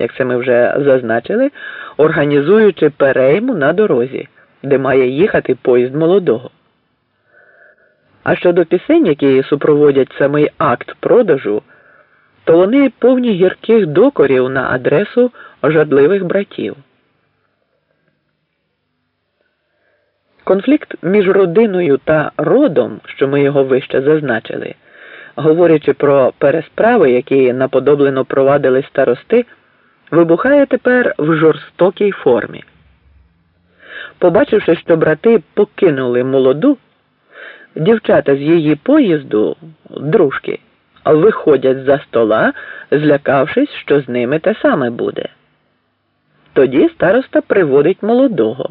як це ми вже зазначили, організуючи перейму на дорозі, де має їхати поїзд молодого. А щодо пісень, які супроводять самий акт продажу, то вони повні гірких докорів на адресу жадливих братів. Конфлікт між родиною та родом, що ми його вище зазначили, говорячи про пересправи, які наподоблено провадили старости, вибухає тепер в жорстокій формі. Побачивши, що брати покинули молоду, дівчата з її поїзду, дружки, виходять за стола, злякавшись, що з ними те саме буде. Тоді староста приводить молодого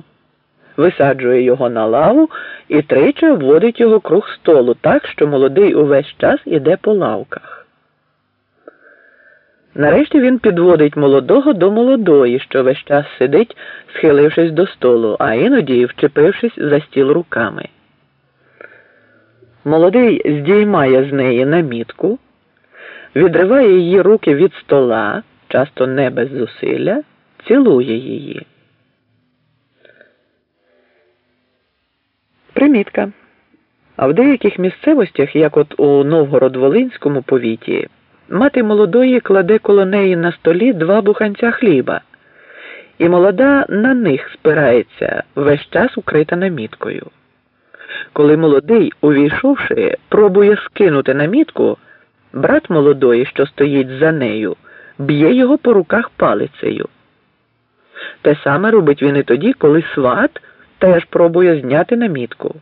висаджує його на лаву і тричі обводить його круг столу так, що молодий увесь час іде по лавках. Нарешті він підводить молодого до молодої, що весь час сидить, схилившись до столу, а іноді вчепившись за стіл руками. Молодий здіймає з неї намітку, відриває її руки від стола, часто не без зусилля, цілує її. Примітка. А в деяких місцевостях, як от у Новгород-Волинському повіті, мати молодої кладе коло неї на столі два буханця хліба, і молода на них спирається весь час укрита наміткою. Коли молодий, увійшовши, пробує скинути намітку, брат молодої, що стоїть за нею, б'є його по руках палицею. Те саме робить він і тоді, коли сват теж пробує зняти намітку.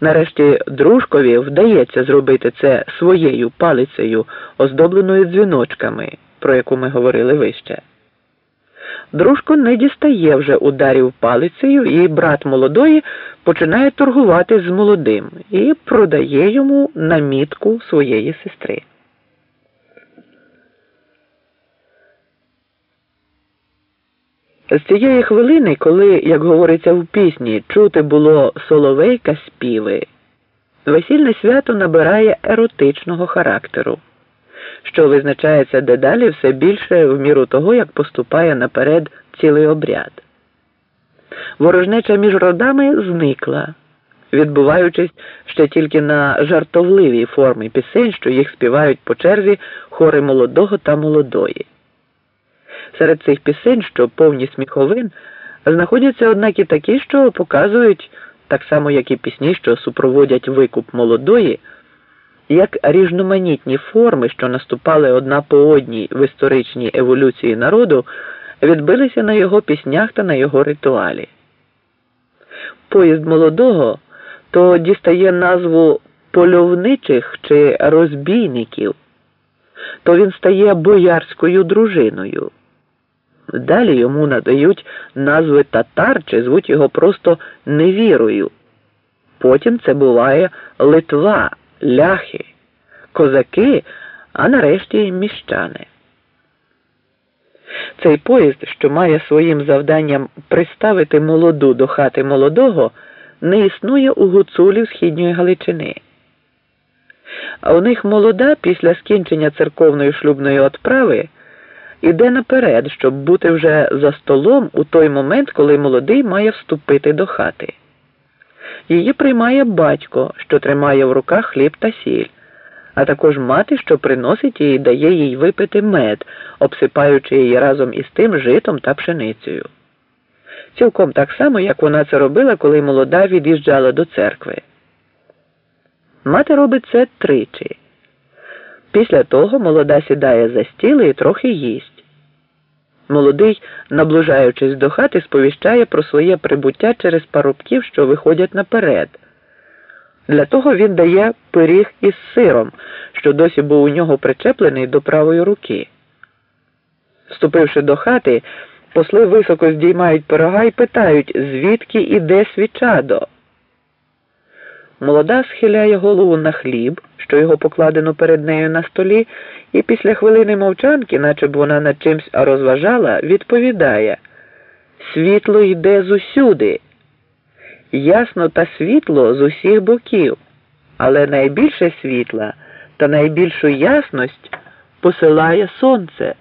Нарешті дружкові вдається зробити це своєю палицею, оздобленою дзвіночками, про яку ми говорили вище. Дружко не дістає вже ударів палицею, і брат молодої починає торгувати з молодим і продає йому намітку своєї сестри. З цієї хвилини, коли, як говориться в пісні, чути було соловейка співи, весільне свято набирає еротичного характеру, що визначається дедалі все більше в міру того, як поступає наперед цілий обряд. Ворожнеча між родами зникла, відбуваючись ще тільки на жартовливій формі пісень, що їх співають по черзі хори молодого та молодої. Серед цих пісень, що повні сміховин, знаходяться однак і такі, що показують, так само як і пісні, що супроводять викуп молодої, як різноманітні форми, що наступали одна по одній в історичній еволюції народу, відбилися на його піснях та на його ритуалі. Поїзд молодого то дістає назву польовничих чи розбійників, то він стає боярською дружиною. Далі йому надають назви татар чи звуть його просто невірою. Потім це буває Литва, ляхи, козаки, а нарешті міщани. Цей поїзд, що має своїм завданням приставити молоду до хати молодого, не існує у гуцулів східньої Галичини. А у них молода після скінчення церковної шлюбної отправи іде наперед, щоб бути вже за столом у той момент, коли молодий має вступити до хати. Її приймає батько, що тримає в руках хліб та сіль, а також мати, що приносить і дає їй випити мед, обсипаючи її разом із тим житом та пшеницею. Цілком так само, як вона це робила, коли молода від'їжджала до церкви. Мати робить це тричі. Після того молода сідає за стіл і трохи їсть. Молодий, наближаючись до хати, сповіщає про своє прибуття через парубків, що виходять наперед. Для того він дає пиріг із сиром, що досі був у нього причеплений до правої руки. Вступивши до хати, посли високо здіймають пирога і питають, звідки іде свічадо. Молода схиляє голову на хліб, що його покладено перед нею на столі, і після хвилини мовчанки, наче б вона над чимсь розважала, відповідає Світло йде зусюди. Ясно та світло з усіх боків, але найбільше світла та найбільшу ясність посилає сонце.